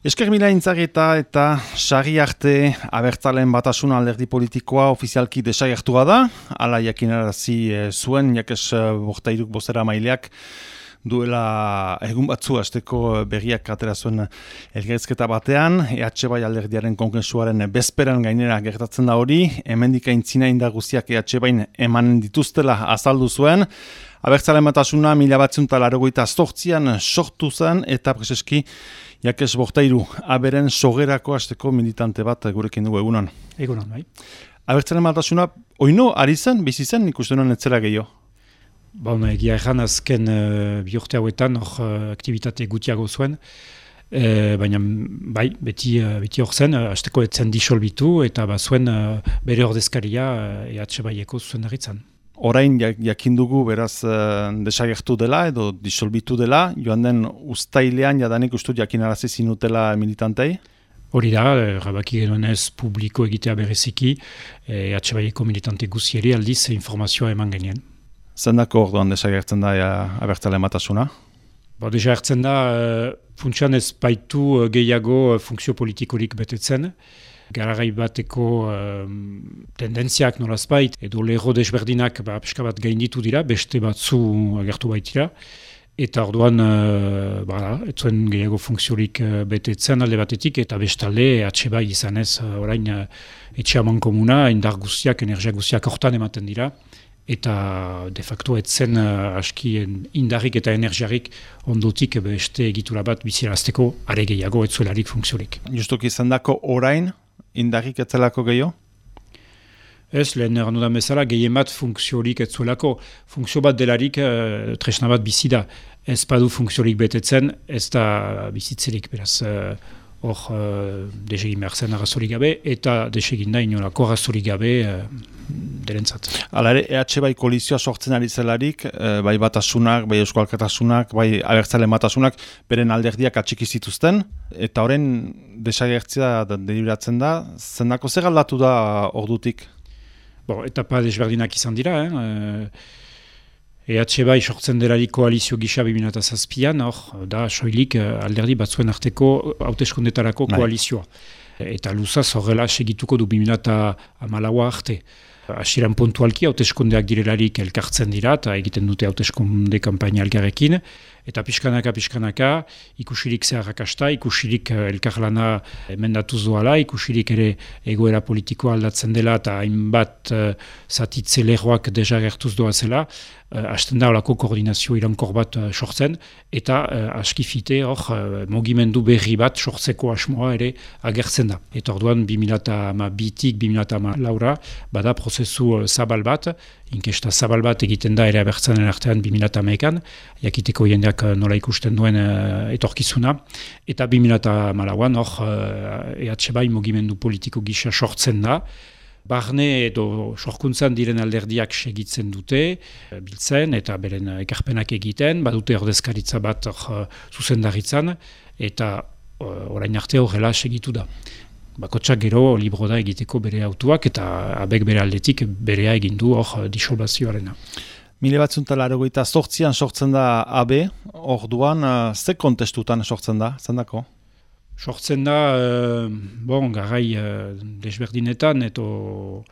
Esker mila intzageta eta sari arte abertzalen batasuna alderdi politikoa ofizialki desaiartua da. Ala jakinarazi e, zuen, jakes e, bortairuk bozera maileak duela egun batzu azteko berriak atera zuen elgerizketa batean. EH bai alderdiaren konkensuaren bezperan gainera gertatzen da hori. Hemendik aintzina indaguziak EH bain emanen dituztela azaldu zuen. Abertzalen batasuna mila batziunta larogoita zortzian sortu zen eta preseski Jakes Bortairu, aberen sogerako azteko militante bat gurekin dugu egunan. Egunan, bai. Abertzaren maltasuna, oino, ari zen, bizi zen, ikusten nuen etzera gehiago? Ba, egia erran azken uh, bihurte hauetan, hor uh, aktivitate gutiago zuen, uh, baina, bai, beti, uh, beti hor zen, uh, azteko etzen disolbitu, eta ba, zuen uh, bere ordezkaria uh, ehatxe baieko zuen erritzen orain jakin dugu beraz uh, desagertu dela edo disolbitu dela, joan den ustailean jadanik ustu jakin arazi zinutela militantei? Hori da, rabaki genuen ez publiko egitea bereziki, e, atxabaieko militante guzieri aldiz informazioa eman genien. Zendako orduan desagertzen da abertzale matasuna? Ba, desagertzen da, uh, funtsian ez baitu gehiago funkzio politikorik betetzen, garagai bateko um, tendentziak nolazbait, edo leho desberdinak ba, pixka bat gainditu dira, beste batzu agertu baitira, eta orduan, uh, ba, etzuen gehiago funtziorik uh, betetzen alde batetik, eta bestalde, atxe bai izanez, uh, orain, uh, etxeaman komuna, indar guztiak, energia guztiak hortan ematen dira, eta de facto etzen uh, aski indarrik eta energiarik ondotik beste egitura bat bizirazteko are gehiago etzuelarik funtziorik. Justuki izan dako orain, indarrik etzelako gehiago? Ez, lehen errandu da bezala, gehien bat funkziorik etzuelako. Funkzio bat delarik, uh, tresna bat bizi da. Ez badu funkziorik betetzen, ez da bizitzerik, beraz. Uh, hor, uh, desegin behar zen arrazorik gabe, eta desegin da inolako arrazorik gabe uh, derentzat. Hala ere, EH bai kolizioa sortzen ari zelarik, bai batasunak, bai euskalkatasunak, bai abertzale batasunak, beren alderdiak atxiki zituzten, eta horren desagertzea deliberatzen da, zendako zer aldatu da ordutik? Bo, etapa desberdinak izan dira, eh? EH bai sortzen derari koalizio gisa 2008an, hor, da, soilik alderdi batzuen arteko hauteskundetarako koalizioa. Eta luzaz horrela segituko du 2008 arte. Asiran puntualki hauteskundeak direlarik elkartzen dira, eta egiten dute hauteskunde kampaina elgarrekin, eta pixkanaka, pixkanaka, ikusirik zeharrakasta, ikusirik uh, elkarlana emendatuz doala, ikusirik ere egoera politikoa aldatzen dela, eta hainbat uh, zatitze lehoak dezagertuz doa zela, uh, hasten da olako koordinazio irankor bat uh, sortzen, eta uh, askifite hor uh, mogimendu berri bat sortzeko asmoa ere agertzen da. Eta orduan 2002-tik 2002 laura, bada prozesu uh, zabal bat, inkesta zabal bat egiten da ere abertzenen artean 2008an, jakiteko jendeak uh, nola ikusten duen uh, etorkizuna, eta 2008an hor uh, EH bai mogimendu politiko gisa sortzen da, Barne edo sorkuntzan diren alderdiak segitzen dute, eh, biltzen eta beren ekarpenak egiten, badute ordezkaritza bat uh, zuzendaritzan, eta orain arte horrela segitu da. Bakotsak gero libro da egiteko bere autuak eta abek bere aldetik berea egindu hor disolbazioarena. Mile batzunta laro sortzian sortzen da AB, hor duan, uh, ze kontestutan sortzen da, zendako? sortzen da, uh, bon, garrai uh, desberdinetan, eto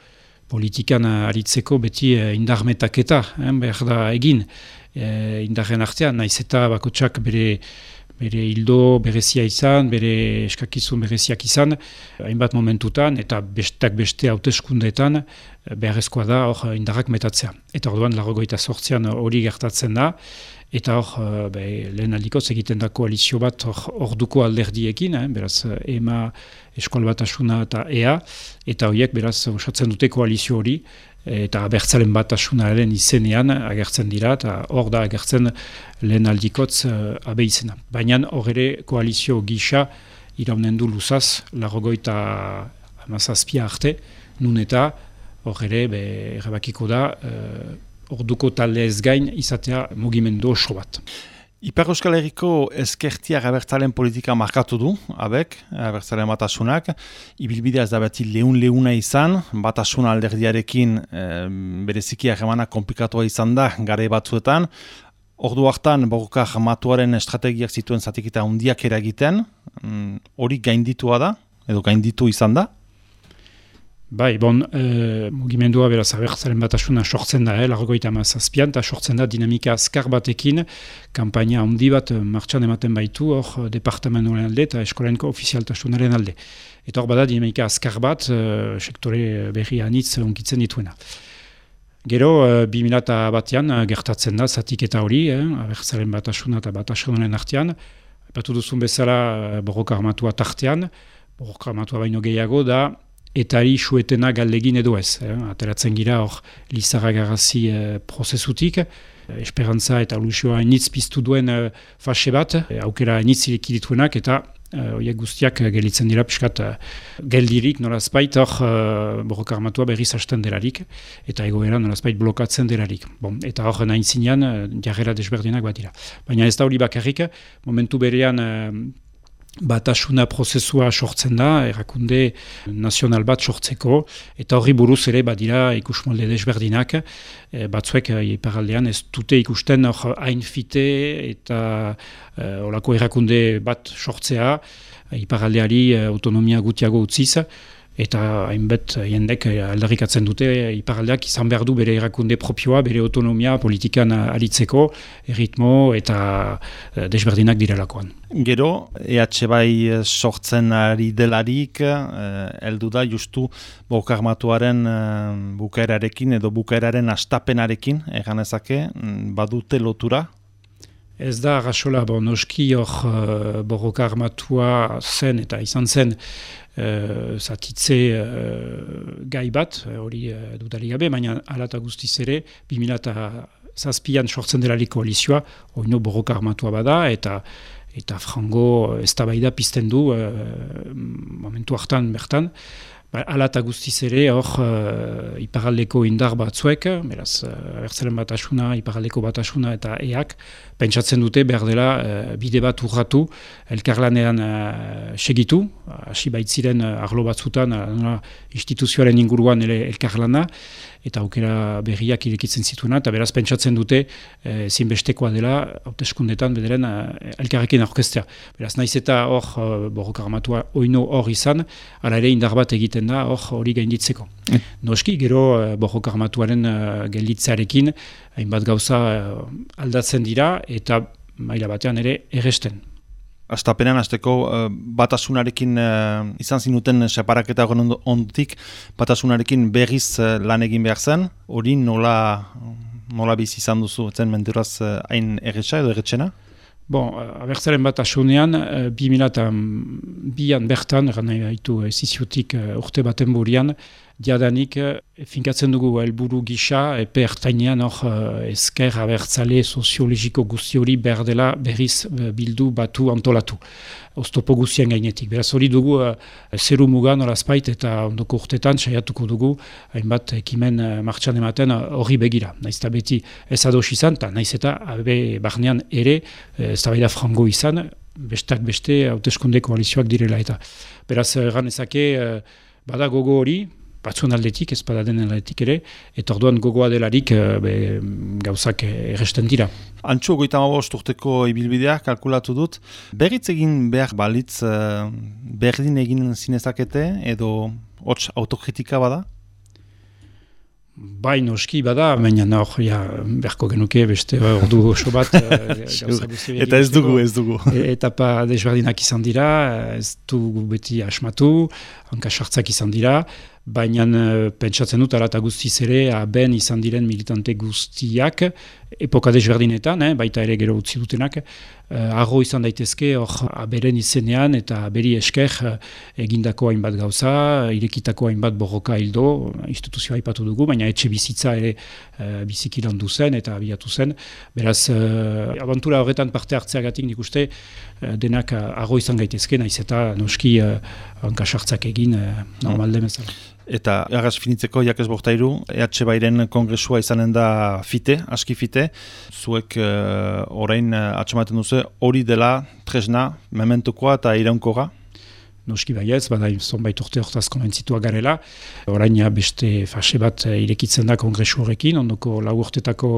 politikan aritzeko beti uh, indarmetaketa, eh, behar da egin, uh, indarren artean, naiz eta bakotsak bere, bere hildo berezia izan, bere eskakizun bereziak izan, hainbat momentutan, eta bestak beste hauteskundetan, beharrezkoa da hor indarrak metatzea. Eta orduan, largoita sortzean hori gertatzen da, Eta hor, uh, be, lehen aldiko egiten da koalizio bat orduko alderdiekin, eh, beraz EMA eskual bat asuna eta EA, eta horiek beraz osatzen dute koalizio hori, eta abertzalen bat asunaren izenean agertzen dira, eta hor da agertzen lehen aldikotz uh, abe izena. Baina hor ere koalizio gisa iraunen du luzaz, largoita amazazpia arte, nun eta hor ere, erabakiko da, uh, orduko talde ez gain izatea mugimendu oso bat. Iper Euskal Herriko ezkertiak abertzalen politika markatu du, abek, abertzalen batasunak. Ibilbidea ez da beti lehun-lehuna izan, batasuna alderdiarekin e, berezikia remana komplikatua izan da, gare batzuetan. Ordu hartan borroka jamatuaren estrategiak zituen zatikita hundiak eragiten, mm, hori gainditua da, edo gainditu izan da? Bai, bon, e, mugimendua beraz abertzaren batasuna sortzen da, eh, largoita mazazpian, eta sortzen da dinamika azkar batekin, kampaina handi bat martxan ematen baitu, hor departamentoaren alde eta eskolenko ofizialtasunaren alde. Eta hor bada dinamika azkar bat, e, sektore berri anitz unkitzen dituena. Gero, e, 2000 batean gertatzen da, zatik eta hori, eh, abertzaren batasuna eta batasunaren artean, Epatu duzun bezala borroka armatua tartean, borroka armatua baino gehiago da, etari suetena galdegin edo ez. Eh? Ateratzen gira hor Lizarra Garazi eh, prozesutik, eh, esperantza eta lusioa initz piztu duen eh, fase bat, eh, aukera initz ilekidituenak eta horiek guztiak gelitzen dira piskat geldirik nolazpait hor uh, borroka armatua berriz hasten delarik eta egoera nolazpait blokatzen delarik. Bon, eta hor nahin zinean jarrera desberdinak bat dira. Baina ez da hori bakarrik, momentu berean batasuna prozesua sortzen da, erakunde nazional bat sortzeko, eta horri buruz ere badira ikusmolde desberdinak, e, batzuek e, iparaldean ez dute ikusten hor hain fite eta e, olako erakunde bat sortzea, iparaldeari autonomia gutiago utziz, eta hainbet jendek aldarrikatzen dute iparaldeak izan behar du bere erakunde propioa, bere autonomia politikan aritzeko, erritmo eta eh, desberdinak direlakoan. Gero, EH bai sortzen ari delarik, eh, heldu da justu bokarmatuaren eh, bukaerarekin edo bukaeraren astapenarekin, egan ezake, mm, badute lotura? Ez da, rasola, bon, oski hor uh, borroka armatua zen eta izan zen uh, zatitze uh, gai bat, hori uh, dudari gabe, baina alata guztiz ere, 2000 zazpian sortzen dela koalizioa, oino borroka armatua bada, eta eta frango ez da pizten du momentu hartan bertan, Ba, ala eta guztiz ere, hor, uh, iparaldeko indar batzuek, beraz, uh, abertzaren batasuna, iparaldeko batasuna eta eak, pentsatzen dute behar dela uh, bide bat urratu, elkarlanean uh, segitu, hasi baitziren uh, arlo batzutan, uh, instituzioaren inguruan ere elkarlana, eta aukera berriak irekitzen zituena, eta beraz pentsatzen dute e, zinbestekoa dela hauteskundetan bederen elkarrekin orkestea. Beraz naiz eta hor e, borroka armatua oino hor izan, ala ere indar bat egiten da hor hori gainditzeko. Mm. Noski, gero borroka armatuaren e, gelditzearekin, hainbat gauza aldatzen dira, eta maila batean ere erresten. Astapenean, azteko, uh, batasunarekin uh, izan zinuten separaketa ondutik, batasunarekin berriz uh, lan egin behar zen, hori nola, nola biz izan duzu, zen menturaz hain erretxa edo erretxena? Bon, abertzaren bat asunean, uh, 2002an bertan, gana haitu ziziotik urte baten burian, diadanik eh, finkatzen dugu helburu gisa epe ertainean hor eh, esker abertzale soziologiko guzti hori behar dela berriz eh, bildu batu antolatu. Oztopo guztien gainetik. Beraz hori dugu zeru mugan horazpait eta ondoko urtetan saiatuko dugu hainbat ekimen martxan ematen hori uh, begira. Naiz eta beti ez ados izan, eta naiz eta abe barnean ere ez da frango izan, bestak beste hauteskunde koalizioak direla eta. Beraz, egan ezake, bada gogo hori, batzuen aldetik, ez badaden aldetik ere, eta orduan gogoa delarik eh, be, gauzak erresten dira. Antxo goita mabost urteko ibilbidea, kalkulatu dut. Berriz egin behar balitz, uh, berdin egin zinezakete, edo hots autokritika bada? Bai, noski bada, baina nor, ja, berko genuke, beste ordu oso bat. Eh, eta ez dugu, ez dugu. E, etapa desberdinak izan dira, ez dugu beti asmatu, hanka sartzak izan dira, baina uh, pentsatzen dut alata guztiz ere aben izan diren militante guztiak epoka desberdinetan, eh, baita ere gero utzi dutenak, uh, arro izan daitezke hor aberen izenean eta beri esker uh, egindako hainbat gauza, irekitako hainbat borroka hildo, instituzioa aipatu dugu, baina etxe bizitza ere uh, biziki landu eta abiatu zen. Beraz, uh, aventura horretan parte hartzeagatik nik uste denak arro izan gaitezke, naiz eta noski hankasartzak egin uh, normal demezala. Eta erraz finitzeko jakez bortairu, EH Bairen kongresua izanen da fite, aski fite. Zuek uh, orain uh, atxamaten duzu hori dela tresna, mementukoa eta iraunkoa? noski baietz, bada zonbait urte hortaz komentzitua garela. Orain beste fase bat irekitzen da kongresu horrekin, ondoko lau urtetako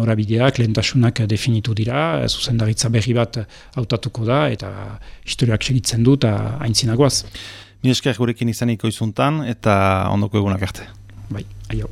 norabideak, lehentasunak definitu dira, zuzendaritza berri bat hautatuko da, eta historiak segitzen du, eta aintzinagoaz. Mi esker gurekin izaniko izuntan, eta ondoko egunak arte. Bai, aio.